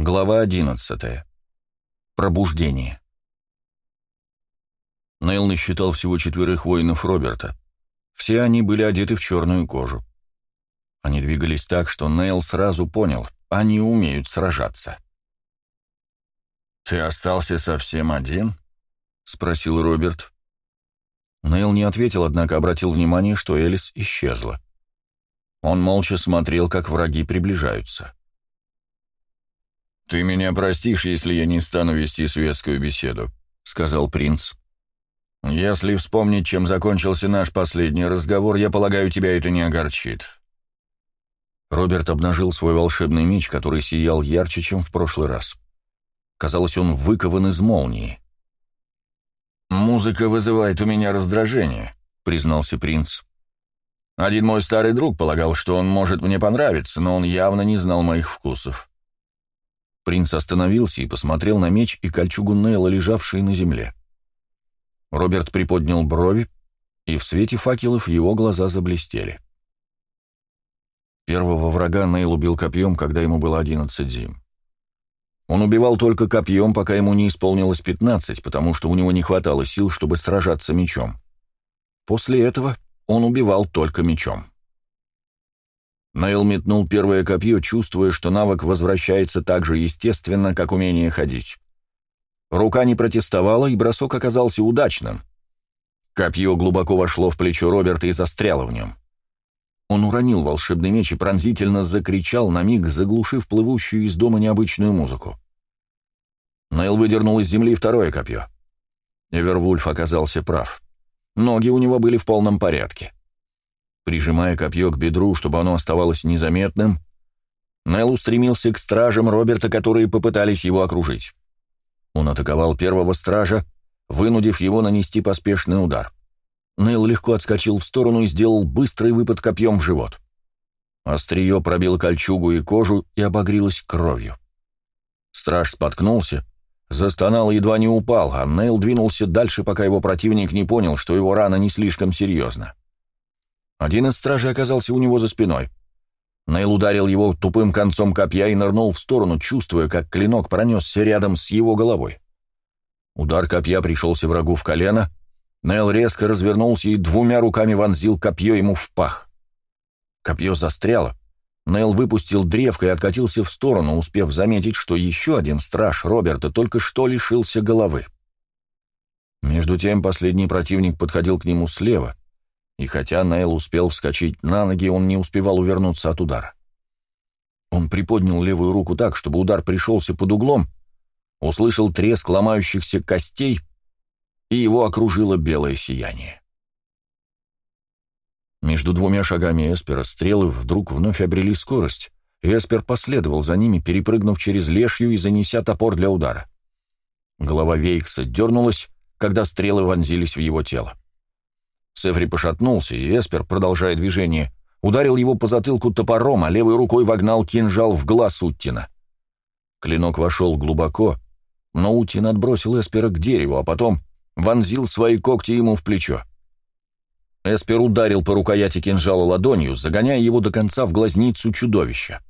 Глава 11. Пробуждение. Нейл насчитал всего четверых воинов Роберта. Все они были одеты в черную кожу. Они двигались так, что Нейл сразу понял, они умеют сражаться. «Ты остался совсем один?» — спросил Роберт. Нейл не ответил, однако обратил внимание, что Элис исчезла. Он молча смотрел, как враги приближаются. «Ты меня простишь, если я не стану вести светскую беседу», — сказал принц. «Если вспомнить, чем закончился наш последний разговор, я полагаю, тебя это не огорчит». Роберт обнажил свой волшебный меч, который сиял ярче, чем в прошлый раз. Казалось, он выкован из молнии. «Музыка вызывает у меня раздражение», — признался принц. «Один мой старый друг полагал, что он может мне понравиться, но он явно не знал моих вкусов. Принц остановился и посмотрел на меч и кольчугу Нейла, лежавшие на земле. Роберт приподнял брови, и в свете факелов его глаза заблестели. Первого врага Нейл убил копьем, когда ему было 11 зим. Он убивал только копьем, пока ему не исполнилось 15, потому что у него не хватало сил, чтобы сражаться мечом. После этого он убивал только мечом. Нейл метнул первое копье, чувствуя, что навык возвращается так же естественно, как умение ходить. Рука не протестовала, и бросок оказался удачным. Копье глубоко вошло в плечо Роберта и застряло в нем. Он уронил волшебный меч и пронзительно закричал, на миг заглушив плывущую из дома необычную музыку. Нейл выдернул из земли второе копье. Эвервульф оказался прав. Ноги у него были в полном порядке. Прижимая копье к бедру, чтобы оно оставалось незаметным, Нелл устремился к стражам Роберта, которые попытались его окружить. Он атаковал первого стража, вынудив его нанести поспешный удар. Нейл легко отскочил в сторону и сделал быстрый выпад копьем в живот. Острие пробило кольчугу и кожу и обогрелось кровью. Страж споткнулся, застонал и едва не упал, а Нейл двинулся дальше, пока его противник не понял, что его рана не слишком серьезна. Один из стражей оказался у него за спиной. Нейл ударил его тупым концом копья и нырнул в сторону, чувствуя, как клинок пронесся рядом с его головой. Удар копья пришелся врагу в колено. Нейл резко развернулся и двумя руками вонзил копье ему в пах. Копье застряло. Нейл выпустил древко и откатился в сторону, успев заметить, что еще один страж Роберта только что лишился головы. Между тем последний противник подходил к нему слева — и хотя Нейл успел вскочить на ноги, он не успевал увернуться от удара. Он приподнял левую руку так, чтобы удар пришелся под углом, услышал треск ломающихся костей, и его окружило белое сияние. Между двумя шагами Эспера стрелы вдруг вновь обрели скорость, и Эспер последовал за ними, перепрыгнув через лешью и занеся топор для удара. Голова Вейкса дернулась, когда стрелы вонзились в его тело. Сефри пошатнулся, и Эспер, продолжая движение, ударил его по затылку топором, а левой рукой вогнал кинжал в глаз Уттина. Клинок вошел глубоко, но Уттин отбросил Эспера к дереву, а потом вонзил свои когти ему в плечо. Эспер ударил по рукояти кинжала ладонью, загоняя его до конца в глазницу чудовища.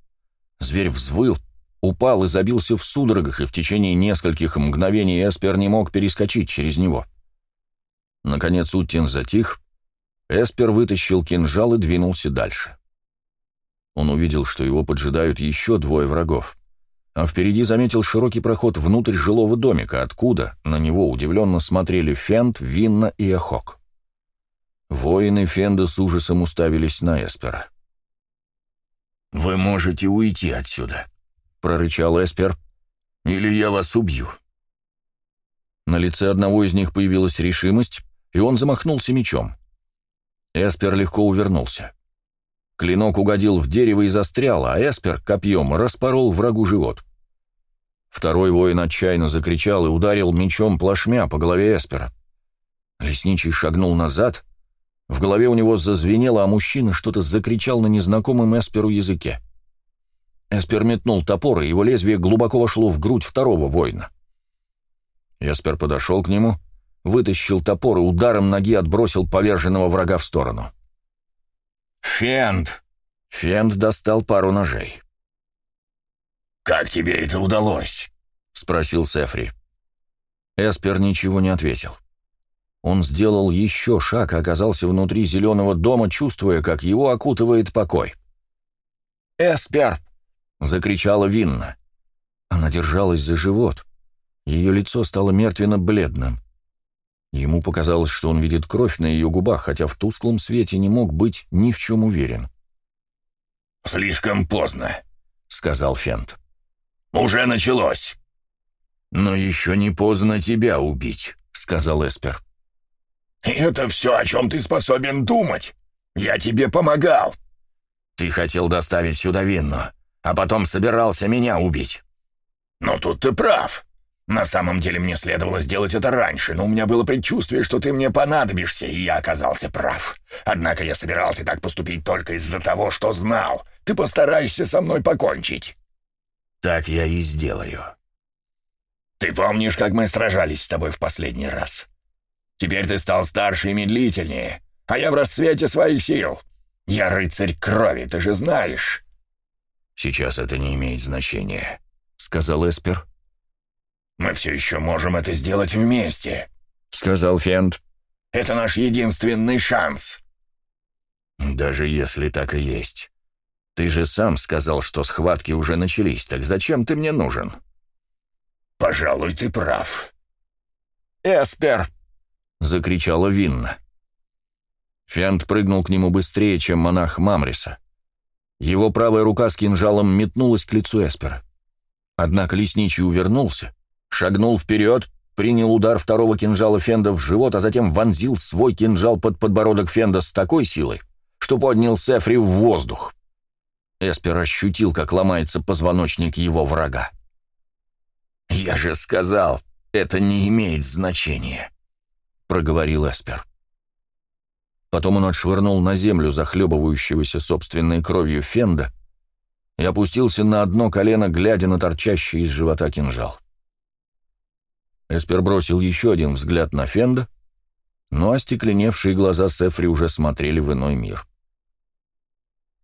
Зверь взвыл, упал и забился в судорогах, и в течение нескольких мгновений Эспер не мог перескочить через него. — Наконец Уттин затих, Эспер вытащил кинжал и двинулся дальше. Он увидел, что его поджидают еще двое врагов, а впереди заметил широкий проход внутрь жилого домика, откуда на него удивленно смотрели Фенд, Винна и Эхок. Воины Фенда с ужасом уставились на Эспера. «Вы можете уйти отсюда», — прорычал Эспер, — «или я вас убью». На лице одного из них появилась решимость, и он замахнулся мечом. Эспер легко увернулся. Клинок угодил в дерево и застрял, а Эспер копьем распорол врагу живот. Второй воин отчаянно закричал и ударил мечом плашмя по голове Эспера. Лесничий шагнул назад. В голове у него зазвенело, а мужчина что-то закричал на незнакомом Эсперу языке. Эспер метнул топор, и его лезвие глубоко вошло в грудь второго воина. Эспер подошел к нему вытащил топор и ударом ноги отбросил поверженного врага в сторону. «Фенд!» Фенд достал пару ножей. «Как тебе это удалось?» — спросил Сефри. Эспер ничего не ответил. Он сделал еще шаг и оказался внутри зеленого дома, чувствуя, как его окутывает покой. «Эспер!» — закричала Винна. Она держалась за живот. Ее лицо стало мертвенно-бледным. Ему показалось, что он видит кровь на ее губах, хотя в тусклом свете не мог быть ни в чем уверен. «Слишком поздно», — сказал Фент. «Уже началось». «Но еще не поздно тебя убить», — сказал Эспер. «Это все, о чем ты способен думать. Я тебе помогал». «Ты хотел доставить сюда Винну, а потом собирался меня убить». «Но тут ты прав. На самом деле мне следовало сделать это раньше, но у меня было предчувствие, что ты мне понадобишься, и я оказался прав. Однако я собирался так поступить только из-за того, что знал. Ты постараешься со мной покончить». «Так я и сделаю». «Ты помнишь, как мы сражались с тобой в последний раз? Теперь ты стал старше и медлительнее, а я в расцвете своих сил. Я рыцарь крови, ты же знаешь». «Сейчас это не имеет значения», — сказал Эспер. «Мы все еще можем это сделать вместе», — сказал Фент. «Это наш единственный шанс». «Даже если так и есть. Ты же сам сказал, что схватки уже начались, так зачем ты мне нужен?» «Пожалуй, ты прав». «Эспер!» — закричала Винна. Фент прыгнул к нему быстрее, чем монах Мамриса. Его правая рука с кинжалом метнулась к лицу Эспера. Однако лесничий увернулся, шагнул вперед, принял удар второго кинжала Фенда в живот, а затем вонзил свой кинжал под подбородок Фенда с такой силой, что поднял Сефри в воздух. Эспер ощутил, как ломается позвоночник его врага. «Я же сказал, это не имеет значения», — проговорил Эспер. Потом он отшвырнул на землю захлебывающегося собственной кровью Фенда и опустился на одно колено, глядя на торчащий из живота кинжал. Эспер бросил еще один взгляд на Фенда, но остекленевшие глаза Сефри уже смотрели в иной мир.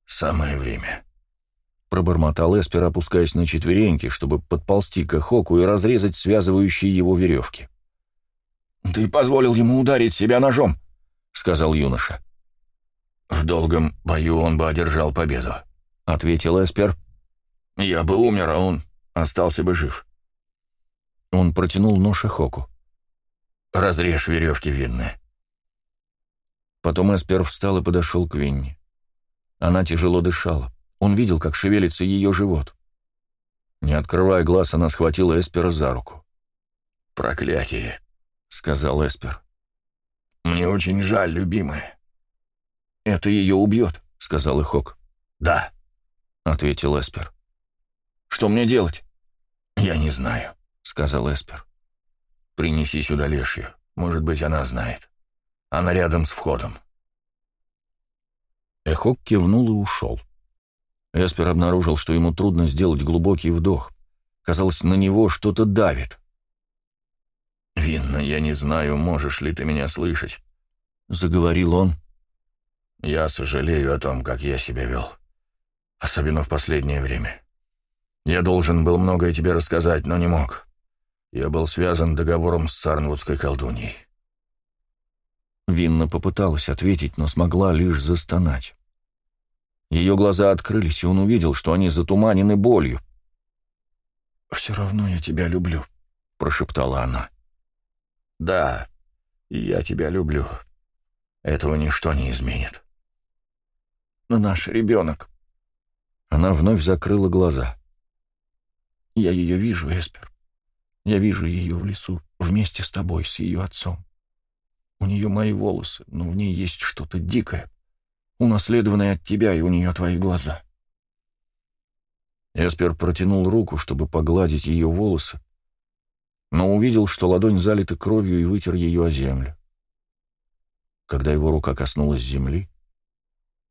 «Самое время», — пробормотал Эспер, опускаясь на четвереньки, чтобы подползти к Эхоку и разрезать связывающие его веревки. «Ты позволил ему ударить себя ножом», — сказал юноша. «В долгом бою он бы одержал победу», — ответил Эспер. «Я бы умер, а он остался бы жив». Он протянул нож Эхоку. «Разрежь веревки винны». Потом Эспер встал и подошел к Винни. Она тяжело дышала. Он видел, как шевелится ее живот. Не открывая глаз, она схватила Эспера за руку. «Проклятие», — сказал Эспер. «Мне очень жаль, любимая». «Это ее убьет», — сказал Ихок. «Да», — ответил Эспер. «Что мне делать?» «Я не знаю», — сказал Эспер. «Принеси сюда лешью. Может быть, она знает. Она рядом с входом». Эхок кивнул и ушел. Эспер обнаружил, что ему трудно сделать глубокий вдох. Казалось, на него что-то давит. «Винна, я не знаю, можешь ли ты меня слышать», — заговорил он. «Я сожалею о том, как я себя вел. Особенно в последнее время. Я должен был многое тебе рассказать, но не мог. Я был связан договором с Сарнвудской колдуньей. Винна попыталась ответить, но смогла лишь застонать. Ее глаза открылись, и он увидел, что они затуманены болью. «Все равно я тебя люблю», — прошептала она. «Да, я тебя люблю. Этого ничто не изменит». «Но наш ребенок...» Она вновь закрыла глаза. «Я ее вижу, Эспер. Я вижу ее в лесу, вместе с тобой, с ее отцом. У нее мои волосы, но в ней есть что-то дикое, унаследованное от тебя, и у нее твои глаза. Эспер протянул руку, чтобы погладить ее волосы, но увидел, что ладонь залита кровью и вытер ее о землю. Когда его рука коснулась земли,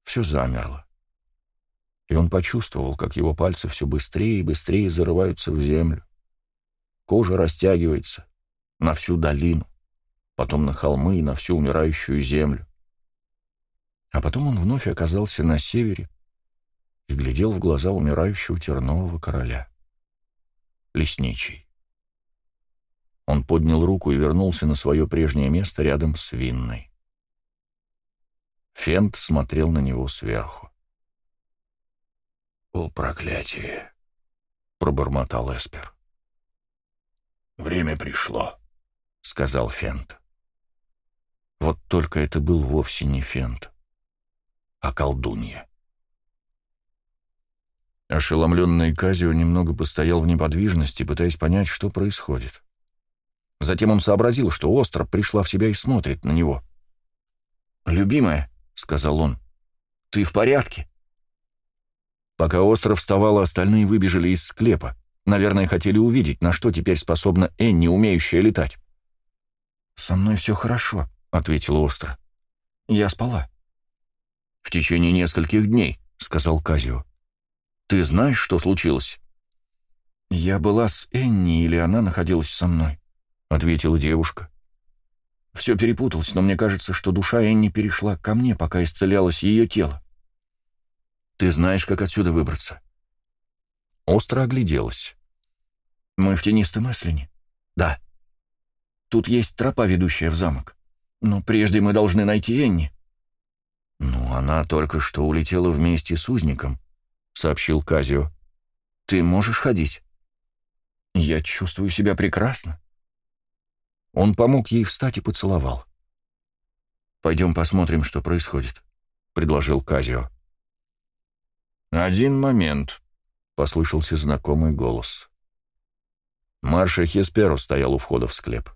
все замерло. И он почувствовал, как его пальцы все быстрее и быстрее зарываются в землю. Кожа растягивается на всю долину, потом на холмы и на всю умирающую землю. А потом он вновь оказался на севере и глядел в глаза умирающего тернового короля. лесничий. Он поднял руку и вернулся на свое прежнее место рядом с винной. Фент смотрел на него сверху. «О, проклятие!» — пробормотал Эспер. «Время пришло», — сказал Фент. Вот только это был вовсе не Фент, а колдунья. Ошеломленный Казио немного постоял в неподвижности, пытаясь понять, что происходит. Затем он сообразил, что Остро пришла в себя и смотрит на него. «Любимая», — сказал он, — «ты в порядке?» Пока Остров вставала, остальные выбежали из склепа. Наверное, хотели увидеть, на что теперь способна Энни, умеющая летать. «Со мной все хорошо», — ответила Остро. «Я спала». «В течение нескольких дней», — сказал Казио. «Ты знаешь, что случилось?» «Я была с Энни, или она находилась со мной», — ответила девушка. «Все перепуталось, но мне кажется, что душа Энни перешла ко мне, пока исцелялось ее тело. Ты знаешь, как отсюда выбраться?» Остро огляделась. «Мы в тенистом Эслине?» «Да». «Тут есть тропа, ведущая в замок. Но прежде мы должны найти Энни». «Ну, она только что улетела вместе с узником», — сообщил Казио. «Ты можешь ходить?» «Я чувствую себя прекрасно». Он помог ей встать и поцеловал. «Пойдем посмотрим, что происходит», — предложил Казио. «Один момент», — послышался знакомый голос. Марша Хесперо стоял у входа в склеп.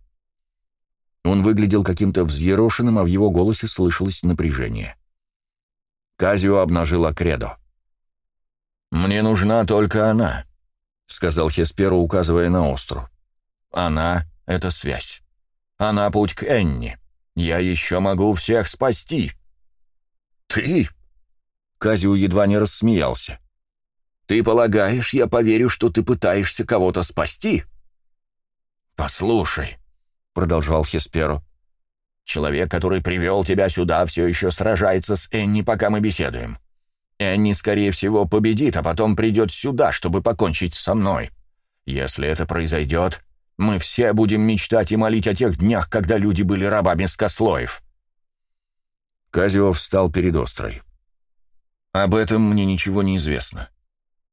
Он выглядел каким-то взъерошенным, а в его голосе слышалось напряжение. Казио обнажил Акредо. «Мне нужна только она», — сказал Хесперо, указывая на остров. «Она — это связь. Она путь к Энни. Я еще могу всех спасти». «Ты?» Казио едва не рассмеялся. «Ты полагаешь, я поверю, что ты пытаешься кого-то спасти?» «Послушай», — продолжал Хесперо, — «человек, который привел тебя сюда, все еще сражается с Энни, пока мы беседуем. Энни, скорее всего, победит, а потом придет сюда, чтобы покончить со мной. Если это произойдет, мы все будем мечтать и молить о тех днях, когда люди были рабами скослоев». Казио встал перед острой. Об этом мне ничего не известно.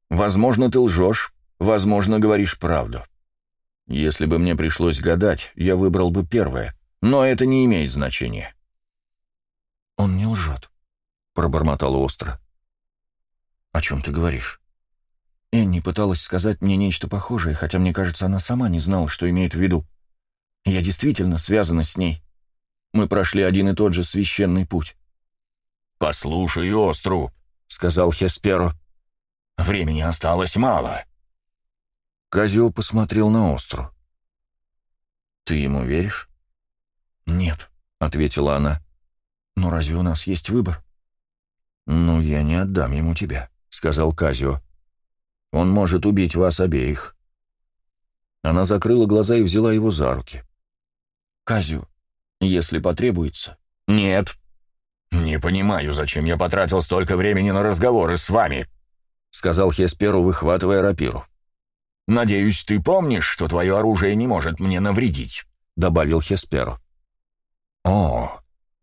Возможно, ты лжешь, возможно, говоришь правду. Если бы мне пришлось гадать, я выбрал бы первое, но это не имеет значения. «Он не лжет», — пробормотал остро. «О чем ты говоришь?» Энни пыталась сказать мне нечто похожее, хотя, мне кажется, она сама не знала, что имеет в виду. Я действительно связана с ней. Мы прошли один и тот же священный путь. «Послушай, Остру», — сказал Хесперо. «Времени осталось мало». Казио посмотрел на остров. «Ты ему веришь?» «Нет», — ответила она. «Но разве у нас есть выбор?» «Ну, я не отдам ему тебя», — сказал Казио. «Он может убить вас обеих». Она закрыла глаза и взяла его за руки. «Казио, если потребуется...» «Нет», «Не понимаю, зачем я потратил столько времени на разговоры с вами», — сказал Хесперу, выхватывая рапиру. «Надеюсь, ты помнишь, что твое оружие не может мне навредить», — добавил Хесперу. «О,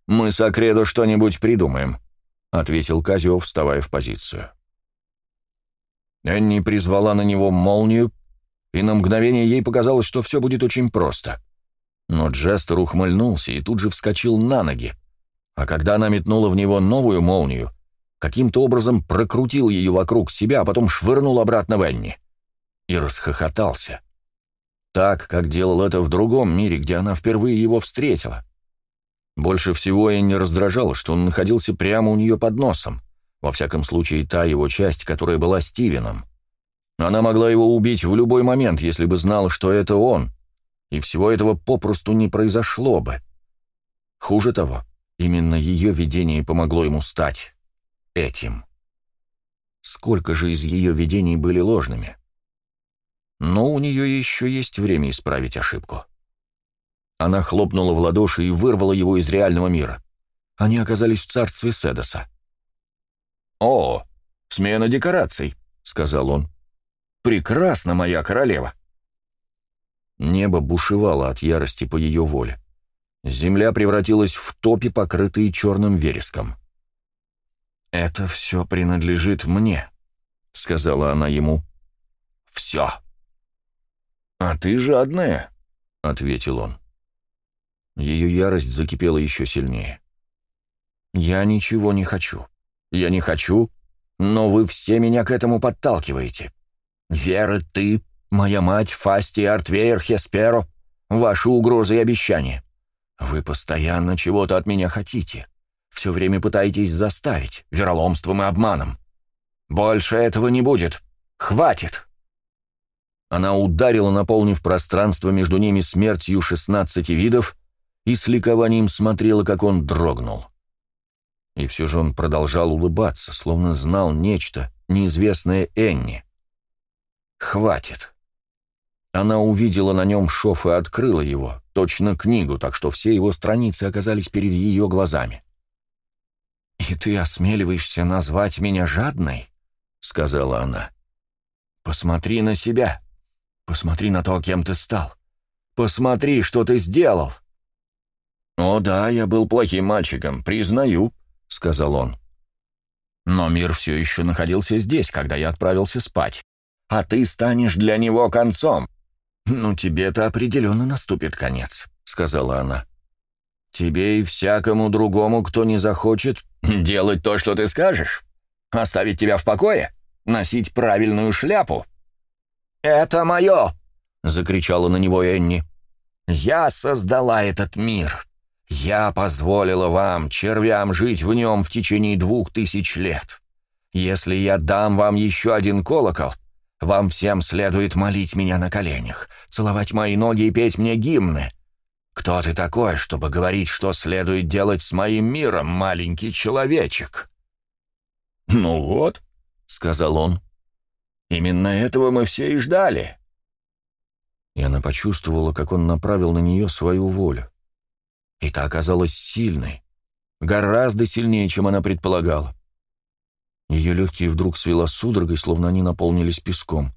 мы с Акредо что-нибудь придумаем», — ответил Казио, вставая в позицию. Энни призвала на него молнию, и на мгновение ей показалось, что все будет очень просто. Но Джестер ухмыльнулся и тут же вскочил на ноги, а когда она метнула в него новую молнию, каким-то образом прокрутил ее вокруг себя, а потом швырнул обратно в Энни. И расхохотался. Так, как делал это в другом мире, где она впервые его встретила. Больше всего Энни раздражало, что он находился прямо у нее под носом, во всяком случае та его часть, которая была Стивеном. Она могла его убить в любой момент, если бы знала, что это он, и всего этого попросту не произошло бы. Хуже того, Именно ее видение помогло ему стать этим. Сколько же из ее видений были ложными? Но у нее еще есть время исправить ошибку. Она хлопнула в ладоши и вырвала его из реального мира. Они оказались в царстве Седоса. «О, смена декораций», — сказал он. «Прекрасно, моя королева. Небо бушевало от ярости по ее воле. Земля превратилась в топи, покрытые черным вереском. «Это все принадлежит мне», — сказала она ему. «Все». «А ты жадная», — ответил он. Ее ярость закипела еще сильнее. «Я ничего не хочу. Я не хочу, но вы все меня к этому подталкиваете. Вера, ты, моя мать, Фасти, Артвейер, Хесперо, ваши угрозы и обещания. Вы постоянно чего-то от меня хотите. Все время пытаетесь заставить, вероломством и обманом. Больше этого не будет. Хватит!» Она ударила, наполнив пространство между ними смертью шестнадцати видов, и с ликованием смотрела, как он дрогнул. И все же он продолжал улыбаться, словно знал нечто, неизвестное Энни. «Хватит!» Она увидела на нем шов и открыла его, точно книгу, так что все его страницы оказались перед ее глазами. «И ты осмеливаешься назвать меня жадной?» — сказала она. «Посмотри на себя. Посмотри на то, кем ты стал. Посмотри, что ты сделал». «О да, я был плохим мальчиком, признаю», — сказал он. «Но мир все еще находился здесь, когда я отправился спать. А ты станешь для него концом». «Ну, тебе-то определенно наступит конец», — сказала она. «Тебе и всякому другому, кто не захочет делать то, что ты скажешь, оставить тебя в покое, носить правильную шляпу». «Это мое!» — закричала на него Энни. «Я создала этот мир. Я позволила вам, червям, жить в нем в течение двух тысяч лет. Если я дам вам еще один колокол, вам всем следует молить меня на коленях, целовать мои ноги и петь мне гимны. Кто ты такой, чтобы говорить, что следует делать с моим миром, маленький человечек?» «Ну вот», — сказал он, — «именно этого мы все и ждали». И она почувствовала, как он направил на нее свою волю. И та оказалась сильной, гораздо сильнее, чем она предполагала. Ее легкие вдруг свело судорогой, словно они наполнились песком.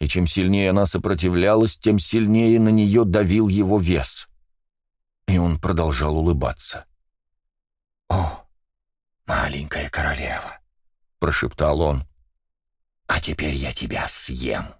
И чем сильнее она сопротивлялась, тем сильнее на нее давил его вес. И он продолжал улыбаться. «О, маленькая королева!» — прошептал он. «А теперь я тебя съем!»